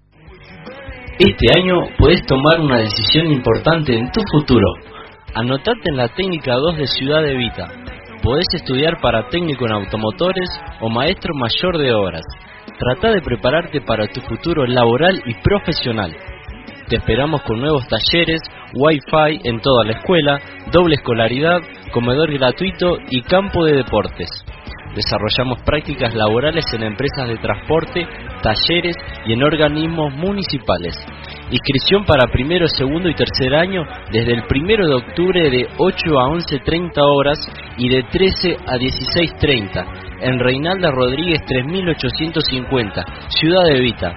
Este año puedes tomar una decisión importante en tu futuro. Anotate en la técnica 2 de Ciudad de Vita Podés estudiar para técnico en automotores o maestro mayor de obras. Trata de prepararte para tu futuro laboral y profesional. Te esperamos con nuevos talleres, wifi en toda la escuela, doble escolaridad, comedor gratuito y campo de deportes. Desarrollamos prácticas laborales en empresas de transporte, talleres y en organismos municipales. Inscripción para primero, segundo y tercer año desde el primero de octubre de 8 a 11.30 horas y de 13 a 16.30 en Reinalda Rodríguez 3850, Ciudad de Vita.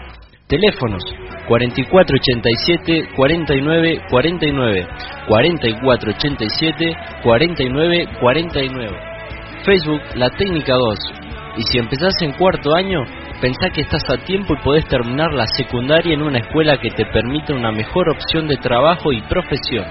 Teléfonos 4487 49 49 4487 49 49 Facebook La Técnica 2 y si empezás en cuarto año Pensá que estás a tiempo y podés terminar la secundaria en una escuela que te permita una mejor opción de trabajo y profesión.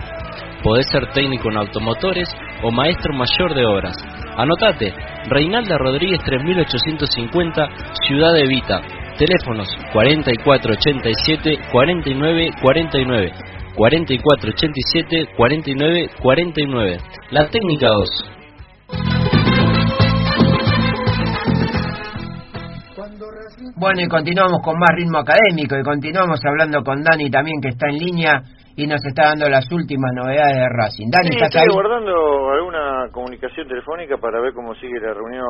Podés ser técnico en automotores o maestro mayor de obras. Anotate, Reinalda Rodríguez 3850, Ciudad de Vita. Teléfonos 4487 49 49 4487 49 49. La técnica 2. Bueno, y continuamos con más ritmo académico y continuamos hablando con Dani también que está en línea y nos está dando las últimas novedades de Racing. Dani, sí, ¿estás estoy guardando alguna comunicación telefónica para ver cómo sigue la reunión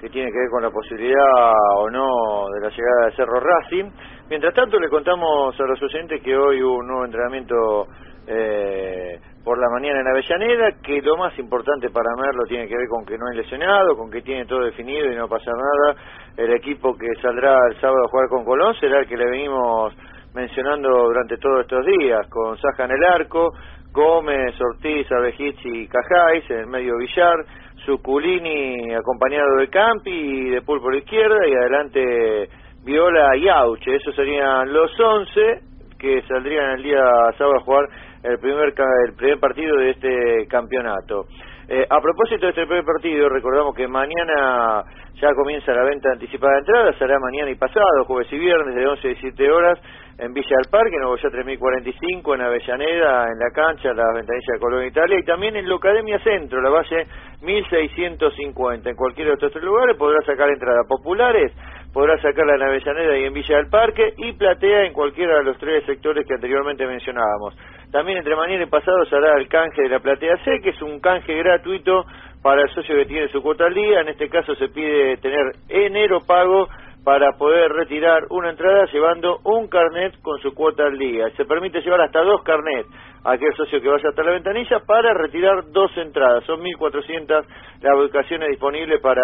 que tiene que ver con la posibilidad o no de la llegada de Cerro Racing. Mientras tanto, le contamos a los oyentes que hoy hubo un nuevo entrenamiento eh, por la mañana en Avellaneda, que lo más importante para Merlo tiene que ver con que no hay lesionado, con que tiene todo definido y no pasa nada. El equipo que saldrá el sábado a jugar con Colón será el que le venimos mencionando durante todos estos días, con Saja en el arco, Gómez, Ortiz, Abejichi y Cajáis, en el medio Villar, Suculini acompañado de Campi y de Pul por izquierda, y adelante Viola y Auche. Esos serían los 11 que saldrían el día sábado a jugar el primer, el primer partido de este campeonato. Eh, a propósito de este primer partido, recordamos que mañana ya comienza la venta anticipada de entradas, será mañana y pasado, jueves y viernes, de 11 a 17 horas, en Villa del Parque, en Nogoyá 3045, en Avellaneda, en la cancha, la ventanilla de Colón Italia, y también en Locademia Centro, la base 1650. En cualquiera de estos tres lugares podrá sacar entradas populares, podrá sacarla en Avellaneda y en Villa del Parque, y platea en cualquiera de los tres sectores que anteriormente mencionábamos. También entre mañana y pasado se hará el canje de la platea C, que es un canje gratuito para el socio que tiene su cuota al día. En este caso se pide tener enero pago para poder retirar una entrada llevando un carnet con su cuota al día. Se permite llevar hasta dos carnets a aquel socio que vaya hasta la ventanilla para retirar dos entradas. Son 1.400 las ubicaciones disponibles para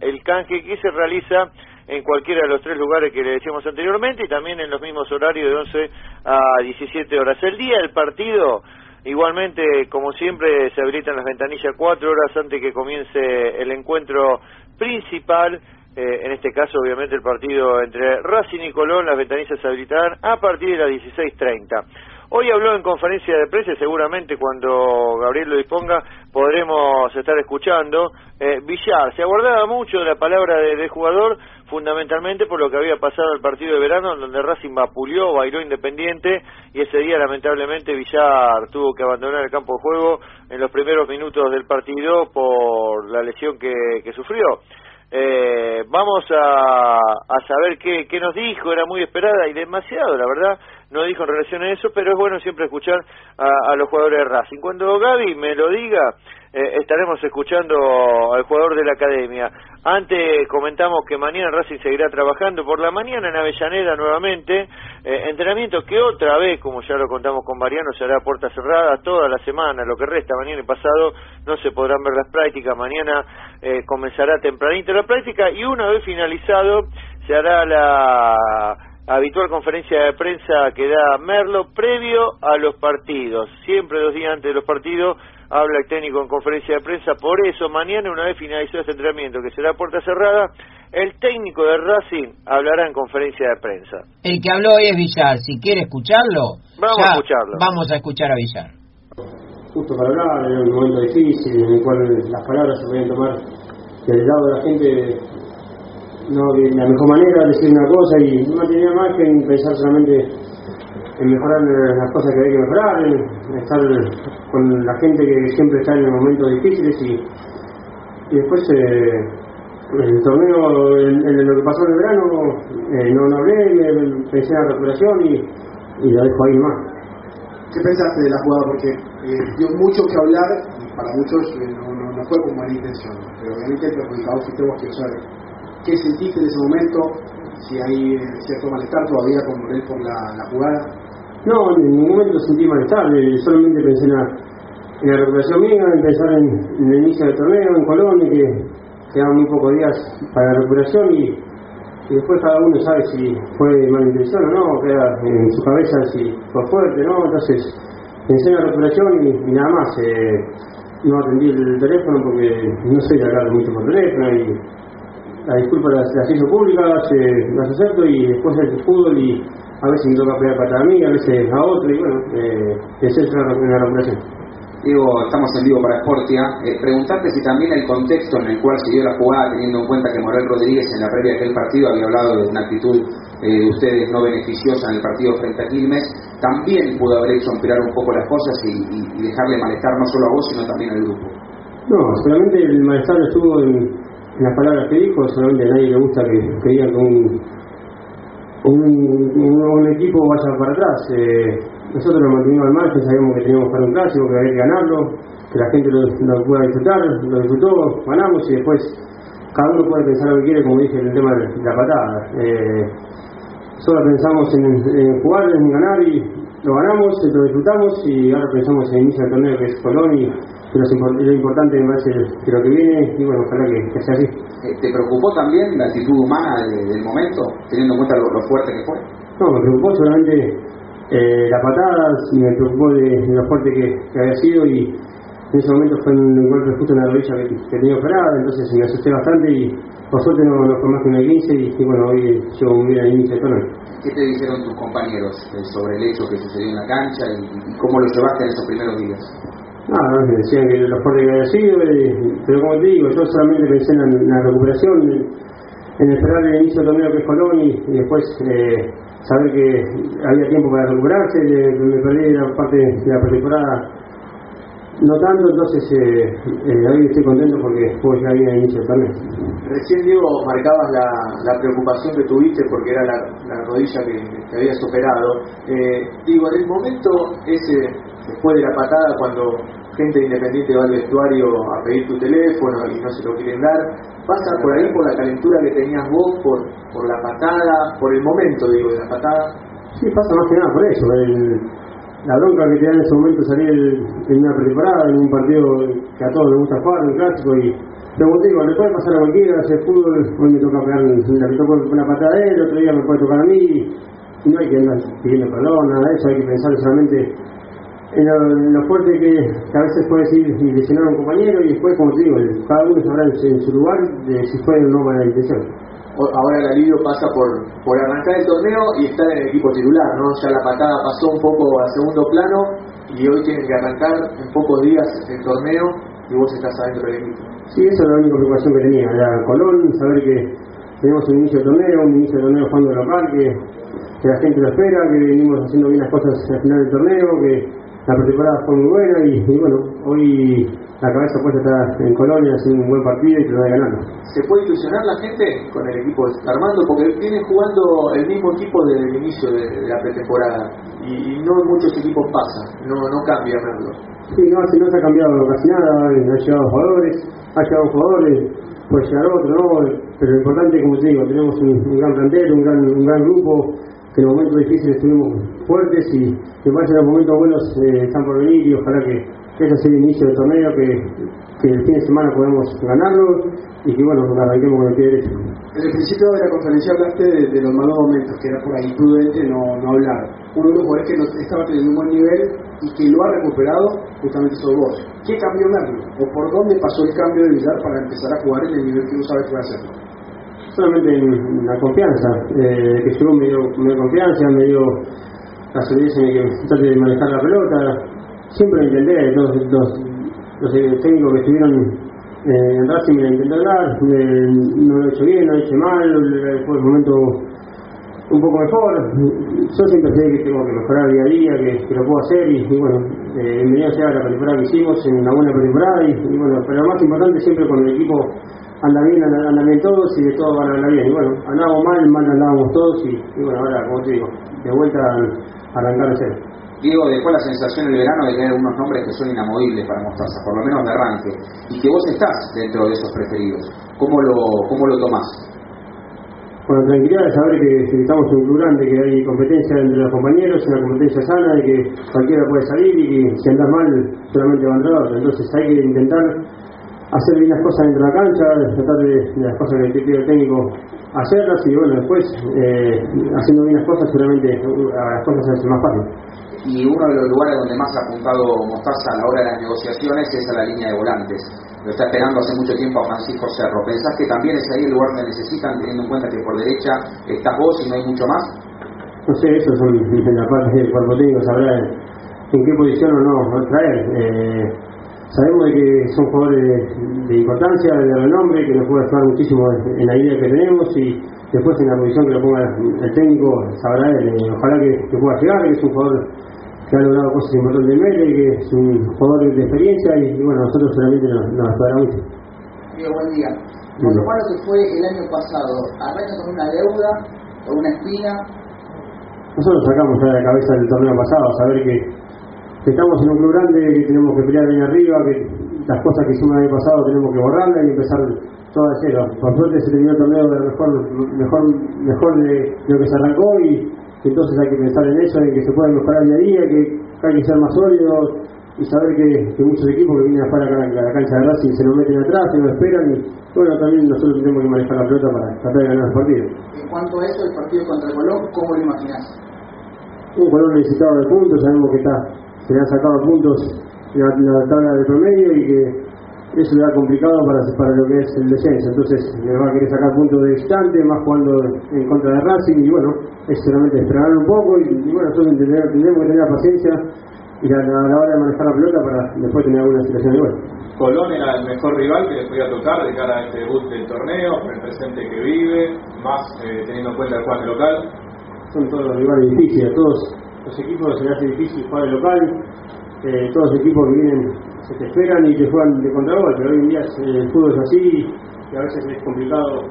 el canje que se realiza en cualquiera de los tres lugares que le decíamos anteriormente y también en los mismos horarios de 11 a 17 horas. El día del partido, igualmente, como siempre, se habilitan las ventanillas cuatro horas antes que comience el encuentro principal eh, en este caso obviamente el partido entre Racing y Colón, las ventanillas se habilitarán a partir de las 16.30. Hoy habló en conferencia de prensa, seguramente cuando Gabriel lo disponga podremos estar escuchando. Eh, Villar, se aguardaba mucho de la palabra del jugador, fundamentalmente por lo que había pasado el partido de verano, donde Racing vapuleó, bailó independiente, y ese día lamentablemente Villar tuvo que abandonar el campo de juego en los primeros minutos del partido por la lesión que, sufrió. Eh, vamos a, a saber qué, qué nos dijo, era muy esperada y demasiado, la verdad, no dijo en relación a eso, pero es bueno siempre escuchar a, los jugadores de Racing. Cuando Gaby me lo diga, eh, estaremos escuchando al jugador de la academia. Antes comentamos que mañana Racing seguirá trabajando por la mañana en Avellaneda nuevamente, eh, entrenamiento que otra vez, como ya lo contamos con Mariano, será a puertas cerradas toda la semana, lo que resta mañana y pasado no se podrán ver las prácticas, mañana eh, comenzará tempranito la práctica y una vez finalizado se hará la habitual conferencia de prensa que da Merlo previo a los partidos, siempre dos días antes de los partidos habla el técnico en conferencia de prensa, por eso mañana una vez finalizado este entrenamiento que será puerta cerrada, el técnico de Racing hablará en conferencia de prensa. El que habló hoy es Villar. Si quiere escucharlo, Vamos ya a escucharlo. Vamos a escuchar a Villar. justo para hablar, era un momento difícil en el cual las palabras se podían tomar del lado de la gente no de la mejor manera, decir una cosa y no tenía más que en pensar solamente en mejorar las cosas que hay que mejorar, en estar con la gente que siempre está en momentos difíciles y, después eh, el torneo, en, en lo que pasó en el verano, eh, no, no hablé, pensé en la recuperación y, y la dejo ahí nomás. ¿Qué pensaste de la jugada? Porque eh, dio mucho que hablar y para muchos eh, no, fue con mala intención, pero obviamente el perjudicado fuiste vos, saber qué sentiste en ese momento, si hay eh, cierto malestar todavía con él por la, jugada. No, en ningún momento sentí malestar, eh, solamente pensé en la, recuperación mía, en pensar en, el inicio del torneo en Colombia, que quedaban muy pocos días para la recuperación y, después cada uno sabe si fue mala intención o no, queda en su cabeza si fue fuerte, ¿no? Entonces pensé en la recuperación y, y nada más. Eh, no atendí el teléfono porque no soy de hablar mucho por teléfono y las disculpas las, las hizo públicas, eh, las acepto y después el fútbol y a veces me toca pegar para mí, a veces a otro y bueno, eh, la, en la recuperación. Digo, estamos en vivo para Sportia. Eh, preguntarte si también el contexto en el cual se dio la jugada, teniendo en cuenta que Morel Rodríguez en la previa de aquel partido había hablado de una actitud eh, de ustedes no beneficiosa en el partido frente a Quilmes, también pudo haber hecho empeorar un poco las cosas y, y- y dejarle malestar no solo a vos, sino también al grupo. No, solamente el malestar estuvo en las palabras que dijo, solamente a nadie le gusta que, que digan que un, un, equipo vaya para atrás. Eh, nosotros nos mantuvimos al margen, sabíamos que teníamos para un clásico, que había que ganarlo, que la gente lo, lo pueda disfrutar, lo disfrutó, ganamos y después cada uno puede pensar lo que quiere, como dije en el tema de la patada. Eh, solo pensamos en, en jugar, en ganar y lo ganamos, lo disfrutamos y ahora pensamos en el inicio del torneo que es Colón que lo, impor- lo importante me parece de lo que viene y bueno, ojalá que, que sea así. Eh, ¿Te preocupó también la actitud humana de- del momento, teniendo en cuenta lo, lo fuerte que fue? No, me preocupó solamente eh, la patada, me preocupó de, de lo fuerte que, que había sido y en ese momento fue un golpe justo en la rodilla que, que tenía operada, entonces me asusté bastante y por suerte no, no fue más que una 15 y, y bueno, hoy llevo un día de inicio de torneo. ¿Qué te dijeron tus compañeros eh, sobre el hecho que sucedió en la cancha y, y cómo lo llevaste en esos primeros días? Nada, me decían que lo fuerte que había sido, eh, pero como te digo, yo solamente pensé en la, recuperación, en, esperar el inicio del torneo que es Colón y, después eh, saber que había tiempo para recuperarse, me perdí la parte de la pretemporada no tanto, entonces eh, eh, hoy estoy contento porque bien al inicio del torneo. Recién, Diego, marcabas la, la preocupación que tuviste porque era la, la rodilla que, que habías operado. Eh, digo, en el momento ese, después de la patada, cuando gente de independiente va al vestuario a pedir tu teléfono y no se lo quieren dar, pasa por ahí por la calentura que tenías vos, por, por la patada, por el momento, digo, de la patada. Sí, pasa más que nada por eso. el- la bronca que te da en ese momento salir en una pretemporada, en un partido que a todos les gusta jugar, un clásico, y te digo, le puede pasar a cualquiera, hacer fútbol, hoy me toca pegar, le tocó una patada a él, otro día me puede tocar a mí, y no hay que andar pidiendo perdón, nada de eso, hay que pensar solamente en lo, en fuerte que, a veces puede decir y lesionar a un compañero, y después, como te digo, cada uno sabrá en, en su lugar de si fue o no mala intención. Ahora el alivio pasa por, por arrancar el torneo y estar en el equipo titular, ¿no? Ya la patada pasó un poco a segundo plano y hoy tienen que arrancar en pocos días el torneo y vos estás adentro del equipo. Sí, esa es la única preocupación que tenía, era Colón, saber que tenemos un inicio de torneo, un inicio de torneo jugando local, que, que la gente lo espera, que venimos haciendo bien las cosas al final del torneo, que la pretemporada fue muy buena y, y bueno, hoy la cabeza puesta está en Colonia, haciendo un buen partido y tratar de ganarlo. ¿Se puede ilusionar la gente con el equipo de Armando? Porque vienen jugando el mismo equipo desde el inicio de, de la pretemporada y, y no muchos equipos pasa, no, no cambia Merlo. Sí, no, si no se ha cambiado casi nada, ha llegado jugadores, ha llegado jugadores, puede llegar otro, ¿no? Pero lo importante, como te digo, tenemos un, un gran plantel, un gran, un gran grupo, que en momentos difíciles estuvimos fuertes y me parece que los momentos buenos eh, están por venir y ojalá que, que ese sea el inicio del torneo, que, que el fin de semana podamos ganarlo y que bueno, arranquemos con el pie derecho. En el principio de la conferencia hablaste de, los malos momentos, que era por ahí prudente no, no hablar. Uno de los jugadores que no estaba teniendo un buen nivel y que lo ha recuperado justamente sos vos. ¿Qué cambió Merlo? ¿O por dónde pasó el cambio de Villar para empezar a jugar en el nivel que no sabes que va a? Solamente en la confianza, eh, que llegó me dio, me dio confianza, me dio la solidez en que trate de manejar la pelota, siempre intenté, los, los, los técnicos que estuvieron eh, en Racing me intenté hablar, eh, no lo he hecho bien, no lo he hecho mal, fue el momento un poco mejor. Yo siempre sé que tengo que mejorar día a día, que, lo puedo hacer y, bueno, eh, bienvenido sea la pretemporada que hicimos, en una buena pretemporada y, bueno, pero lo más importante siempre cuando el equipo anda bien, anda, bien todos y de todo van a andar bien. Y bueno, andábamos mal, mal andábamos todos y, bueno, ahora, como te digo, de vuelta a arrancar de cero. Diego, dejó la sensación en el verano de tener unos nombres que son inamovibles para mostrarse, por lo menos de arranque, y que vos estás dentro de esos preferidos. ¿Cómo lo, cómo lo tomás? Con la tranquilidad de saber que, estamos en un club grande, que hay competencia entre los compañeros, una competencia sana, y que cualquiera puede salir y que si andas mal solamente va a entrar. Entonces hay que intentar hacer bien las cosas dentro de la cancha, tratar de, las cosas que te pide el técnico hacerlas y bueno, después eh, haciendo bien las cosas seguramente las cosas se hacen más fácil y uno de los lugares donde más ha apuntado Mostaza a la hora de las negociaciones es a la línea de volantes. Lo está esperando hace mucho tiempo a Francisco Cerro. ¿Pensás que también es ahí el lugar donde necesitan, teniendo en cuenta que por derecha estás vos y no hay mucho más? No sé, eso son la parte del cuerpo técnico, sabrá en qué posición o no traer. Eh, sabemos de que son jugadores de, importancia, de renombre, que nos puede ayudar muchísimo en la idea que tenemos y después en la posición que lo ponga el técnico, sabrá él. Eh, ojalá que, que, pueda llegar, que es un jugador que ha logrado cosas importantes en Mete, que es un jugador de experiencia y, bueno, nosotros solamente nos, nos mucho. Diego, buen día. Cuando Pablo se fue el año pasado, ¿arranca con una deuda o una espina? Nosotros sacamos ya de la cabeza del torneo pasado, saber que, estamos en un club grande, que tenemos que pelear bien arriba, que las cosas que hicimos el año pasado tenemos que borrarlas y empezar todo de cero. Por suerte se terminó el torneo de mejor, mejor, mejor de lo que se arrancó y entonces hay que pensar en eso, en que se puede mejorar día a día, que hay que ser más sólido y saber que, muchos equipos que vienen afuera a la, cancha de Racing se nos meten atrás, se nos esperan y bueno, también nosotros tenemos que manejar la pelota para tratar de ganar el partido. En cuanto a eso, el partido contra Colón, ¿cómo lo imaginas? Un Colón necesitado de puntos, sabemos que está, se le han sacado puntos en la, la tabla de promedio y que eso le da complicado para, para lo que es el descenso. Entonces le va a querer sacar puntos de distante, más jugando en contra de Racing y bueno, es solamente esperar un poco y, bueno, nosotros tenemos que tener paciencia y a, la hora de manejar la pelota para después tener alguna situación igual. Colón era el mejor rival que les podía tocar de cara a este debut del torneo, el presente que vive, más eh, teniendo en cuenta el juego local. Son todos los rivales difíciles, todos los equipos se hace difícil jugar el local, eh, todos los equipos que vienen se te esperan y te juegan de contragol, pero hoy en día el fútbol es así y a veces es complicado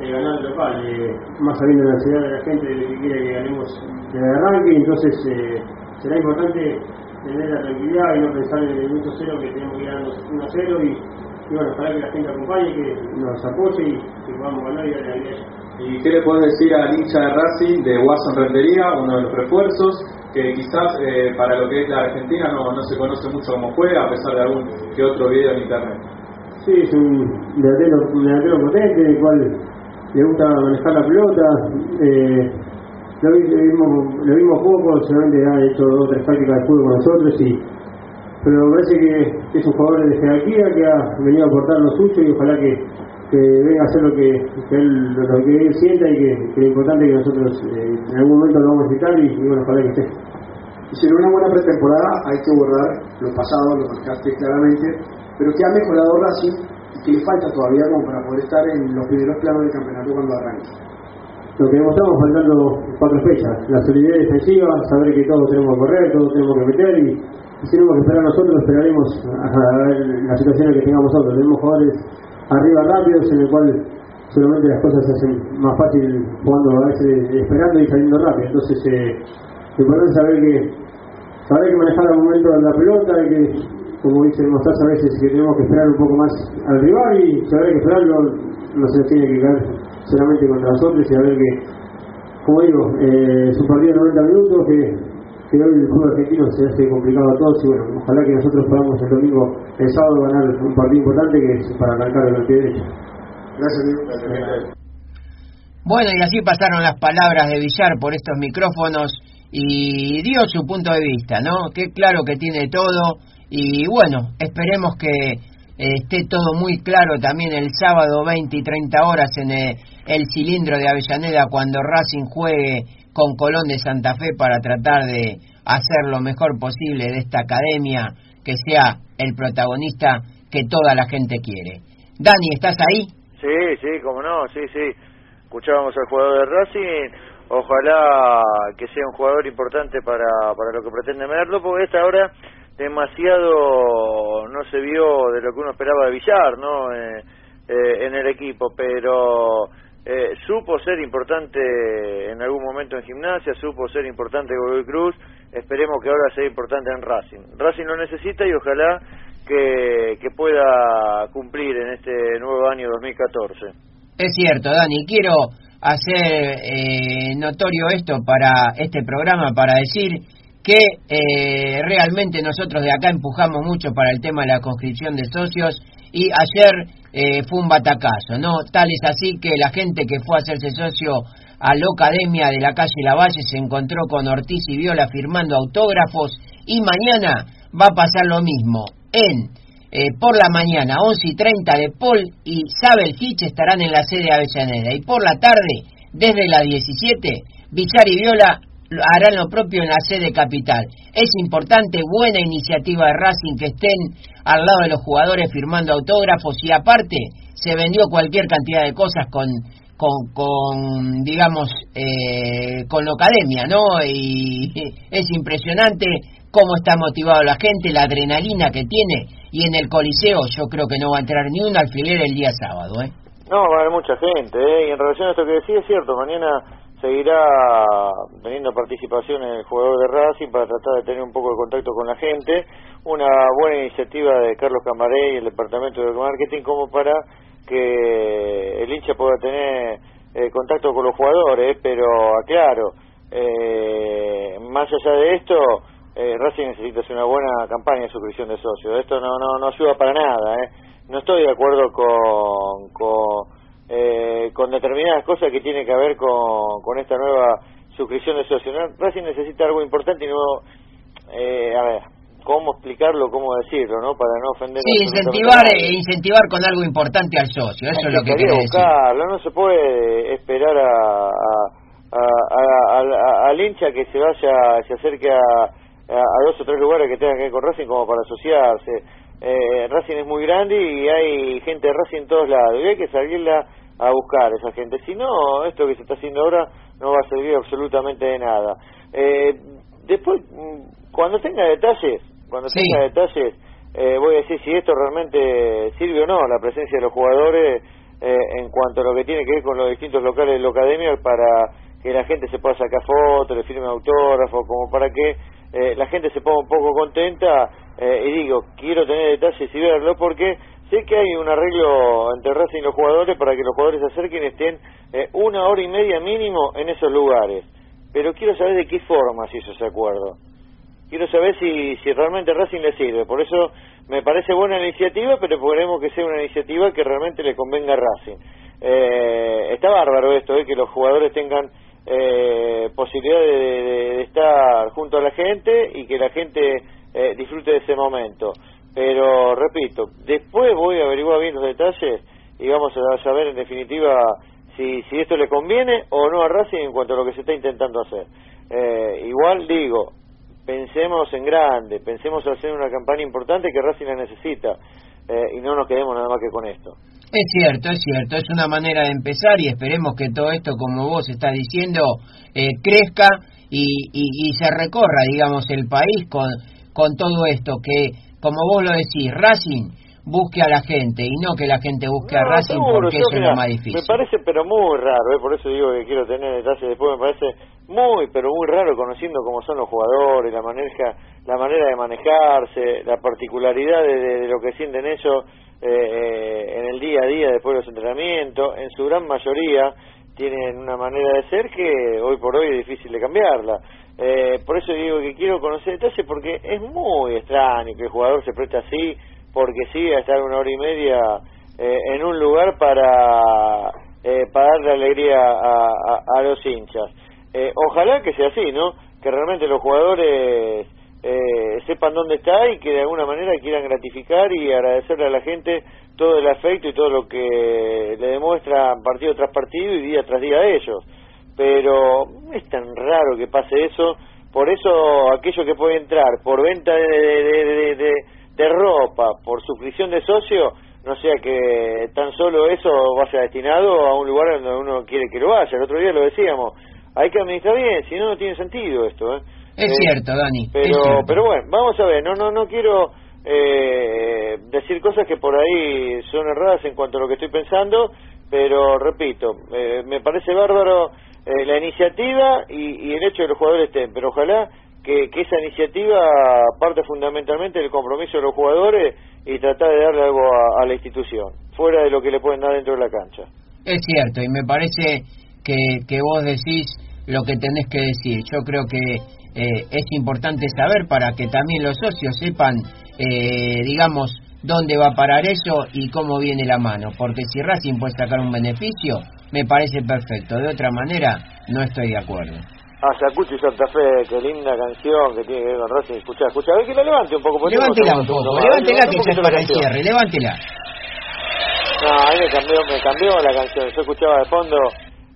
eh, ganar el local, eh, más sabiendo la ansiedad de la gente de que quiere que ganemos de arranque, entonces eh, será importante tener la tranquilidad y no pensar en el minuto cero que tenemos que ir 1 0 y, y, bueno, para que la gente acompañe, que nos apoye y que podamos ganar y la ¿Y qué le puedes decir al hincha de Racing de Watson Rentería, uno de los refuerzos, que quizás eh, para lo que es la Argentina no, no se conoce mucho cómo juega, a pesar de algún que otro video en internet? Sí, es un delantero, potente, el cual le gusta manejar la pelota. Eh, lo, vimos, lo vimos poco, solamente ha hecho dos o tres prácticas de fútbol con nosotros, y, pero parece que, es un jugador de jerarquía que ha venido a aportar lo suyo y ojalá que, que venga a hacer lo que, él, lo que él sienta y que, que es importante que nosotros eh, en algún momento lo vamos a citar y, bueno, ojalá que esté. Hicieron una buena pretemporada, hay que borrar lo pasado, lo marcaste claramente, pero que ha mejorado Racing y que le falta todavía como para poder estar en los primeros planos del campeonato cuando arranque. Lo que demostramos faltando cuatro fechas, la solidez defensiva, saber que todos tenemos que correr, todos tenemos que meter y, si tenemos que esperar nosotros, esperaremos a, ver las situaciones que tengamos nosotros. Tenemos jugadores arriba rápidos en el cual solamente las cosas se hacen más fácil jugando a veces esperando y saliendo rápido. Entonces, eh, lo es saber que saber que manejar el momento de la pelota y que como dice Mostaza a veces que tenemos que esperar un poco más al rival y saber que esperarlo no se tiene que caer solamente contra nosotros y saber que como digo eh, es un partido de 90 minutos que, que hoy el fútbol argentino se hace complicado a todos y bueno ojalá que nosotros podamos el domingo el sábado ganar un partido importante que es para arrancar el pie derecho gracias, gracias. Bueno, y así pasaron las palabras de Villar por estos micrófonos y dio su punto de vista, ¿no? Que claro que tiene todo y bueno, esperemos que eh, esté todo muy claro también el sábado 20 y 30 horas en, el cilindro de Avellaneda cuando Racing juegue con Colón de Santa Fe para tratar de hacer lo mejor posible de esta academia, que sea el protagonista que toda la gente quiere. Dani, ¿estás ahí? Sí, sí, como no, sí, sí. Escuchábamos al jugador de Racing, ojalá que sea un jugador importante para, para lo que pretende verlo, porque esta hora demasiado no se vio de lo que uno esperaba de Villar, ¿no? Eh, eh, en el equipo, pero eh, supo ser importante en algún momento en gimnasia, supo ser importante en Godoy Cruz, esperemos que ahora sea importante en Racing. Racing lo necesita y ojalá que, que pueda cumplir en este nuevo año 2014. Es cierto, Dani, quiero hacer eh, notorio esto para este programa, para decir que eh, realmente nosotros de acá empujamos mucho para el tema de la conscripción de socios y ayer eh, fue un batacazo, ¿no? Tal es así que la gente que fue a hacerse socio a la Academia de la calle Lavalle se encontró con Ortiz y Viola firmando autógrafos y mañana va a pasar lo mismo. En eh, por la mañana, 11 y 30 de Paul y Sabel Hitch estarán en la sede Avellaneda y por la tarde, desde la 17, Villar y Viola harán lo propio en la sede capital. Es importante, buena iniciativa de Racing que estén al lado de los jugadores firmando autógrafos y aparte se vendió cualquier cantidad de cosas con con, con digamos eh, con la academia no y es impresionante cómo está motivado la gente la adrenalina que tiene y en el coliseo yo creo que no va a entrar ni un alfiler el día sábado eh no va a haber mucha gente ¿eh? y en relación a esto que decía es cierto mañana seguirá teniendo participación en el jugador de Racing para tratar de tener un poco de contacto con la gente. Una buena iniciativa de Carlos Camaré y el departamento de marketing como para que el hincha pueda tener eh, contacto con los jugadores, pero aclaro, eh, más allá de esto, eh, Racing necesita hacer una buena campaña de suscripción de socios. Esto no, no, no ayuda para nada. ¿eh? No estoy de acuerdo con, con eh, con determinadas cosas que tienen que ver con, con esta nueva suscripción de socio. Racing necesita algo importante y no, eh, a ver, cómo explicarlo, cómo decirlo, ¿no? Para no ofender. Sí, incentivar, eh, incentivar con algo importante al socio, eso es lo que quiere buscarlo, No se puede esperar a, a, a, al hincha que se vaya, se acerque a, a, dos o tres lugares que tengan que ver con Racing como para asociarse. Eh, Racing es muy grande y hay gente de Racing en todos lados y hay que salirla a buscar a esa gente. Si no, esto que se está haciendo ahora no va a servir absolutamente de nada. Eh, después, mm, cuando tenga detalles, cuando tenga detalles, eh, voy a decir si esto realmente sirve o no, la presencia de los jugadores eh, en cuanto a lo que tiene que ver con los distintos locales de la academia para que la gente se pueda sacar fotos, le firme autógrafos, como para que eh, la gente se ponga un poco contenta eh, y digo, quiero tener detalles y verlo porque sé que hay un arreglo entre Racing y los jugadores para que los jugadores se acerquen y estén eh, una hora y media mínimo en esos lugares. Pero quiero saber de qué forma se hizo ese acuerdo. Quiero saber si, si realmente Racing le sirve. Por eso me parece buena iniciativa, pero queremos que sea una iniciativa que realmente le convenga a Racing. Eh, está bárbaro esto, eh, que los jugadores tengan eh, posibilidad de, de, estar junto a la gente y que la gente eh, disfrute de ese momento. Pero repito, después voy a averiguar bien los detalles y vamos a saber en definitiva si, si esto le conviene o no a Racing en cuanto a lo que se está intentando hacer. Eh, igual digo, pensemos en grande, pensemos en hacer una campaña importante que Racing la necesita eh, y no nos quedemos nada más que con esto. Es cierto, es cierto, es una manera de empezar y esperemos que todo esto, como vos estás diciendo, eh, crezca y, y, y se recorra, digamos, el país con, con todo esto, que, como vos lo decís, Racing busque a la gente y no que la gente busque a Racing porque eso es lo más difícil. Me parece, pero muy raro, ¿eh? por eso digo que quiero tener detalles después, me parece muy, pero muy raro conociendo cómo son los jugadores, la manera, la manera de manejarse, la particularidad de, de lo que sienten ellos eh, eh, en el día a día después de los entrenamientos, en su gran mayoría tienen una manera de ser que hoy por hoy es difícil de cambiarla. Eh, por eso digo que quiero conocer detalles porque es muy extraño que el jugador se preste así, porque sí, a estar una hora y media eh, en un lugar para, eh, para darle alegría a, a, a los hinchas. Eh, ojalá que sea así, ¿no? Que realmente los jugadores eh, sepan dónde está y que de alguna manera quieran gratificar y agradecerle a la gente todo el afecto y todo lo que le demuestra partido tras partido y día tras día a ellos. Pero es tan raro que pase eso, por eso aquello que puede entrar por venta de, de, de, de ropa, por suscripción de socio, no sea que tan solo eso vaya destinado a un lugar donde uno quiere que lo vaya. El otro día lo decíamos, hay que administrar bien, si no, no tiene sentido esto. ¿eh? Es Eh, cierto, Dani. Pero, cierto. pero bueno, vamos a ver, no, no, no quiero eh, decir cosas que por ahí son erradas en cuanto a lo que estoy pensando, pero repito, eh, me parece bárbaro eh, la iniciativa y, y el hecho de que los jugadores estén, pero ojalá que, que esa iniciativa parte fundamentalmente del compromiso de los jugadores y tratar de darle algo a, a la institución, fuera de lo que le pueden dar dentro de la cancha. Es cierto, y me parece que, que vos decís lo que tenés que decir. Yo creo que eh, es importante saber para que también los socios sepan, eh, digamos, dónde va a parar eso y cómo viene la mano. Porque si Racing puede sacar un beneficio, me parece perfecto. De otra manera, no estoy de acuerdo. Ayacucho y Santa Fe, qué linda canción que tiene que ver con Racing. Escuchá, escuchá, a ver que la levante un poco. Levántela un poco, levántela que ya es para el cierre, levántela. No, ahí me cambió, me cambió la canción. Yo escuchaba de fondo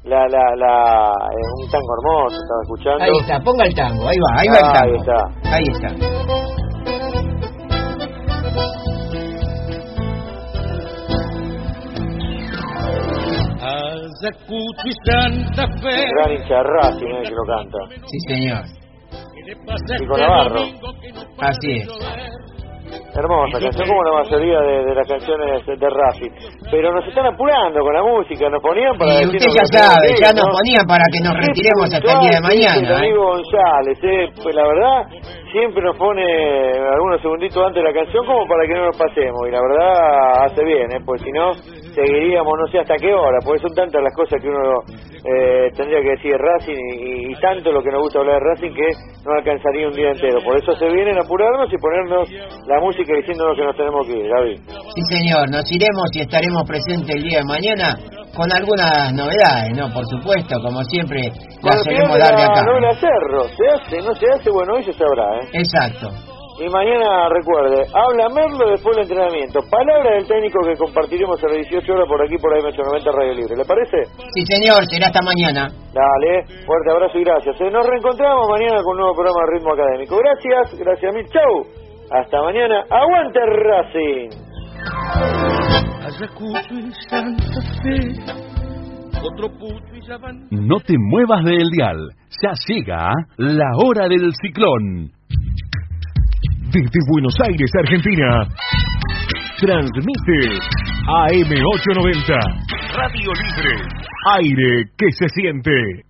la, la, la, eh, un tango hermoso, estaba escuchando. Ahí está, ponga el tango, ahí va, ahí va el Ah, tango. Ahí está. Ahí está. Y Santa Fe. Gran hincha Racing eh, que lo canta. Sí, señor. Chico Navarro. Así es. Hermosa canción como la mayoría de, de las canciones de, de Racing. Pero nos están apurando con la música, nos ponían para Y usted ya que nos sabe, ya nos ¿no? ponía para que nos retiremos hasta el día de el mañana. ¿eh? amigo González, eh, pues la verdad siempre nos pone algunos segunditos antes de la canción como para que no nos pasemos y la verdad hace bien, eh, pues si no seguiríamos no sé hasta qué hora, porque son tantas las cosas que uno eh, tendría que decir de Racing y, y tanto lo que nos gusta hablar de Racing que no alcanzaría un día entero. Por eso se vienen a apurarnos y ponernos la música diciéndonos que nos tenemos que ir, David. Sí, señor, nos iremos y estaremos presentes el día de mañana con algunas novedades, ¿no? Por supuesto, como siempre, las el final solemos de dar de la acá. Cerro, se hace, no se hace, bueno, hoy se sabrá, ¿eh? Exacto. Y mañana, recuerde, habla Merlo después del entrenamiento. Palabra del técnico que compartiremos a las 18 horas por aquí, por AM890 Radio Libre. ¿Le parece? Sí, señor, será hasta mañana. Dale, fuerte abrazo y gracias. Eh, Nos reencontramos mañana con un nuevo programa de Ritmo Académico. Gracias, gracias mil, chau. Hasta mañana. ¡Aguante Racing! No te muevas del dial. Ya llega la hora del ciclón. Desde Buenos Aires, Argentina. Transmite AM890. Radio Libre. Aire que se siente.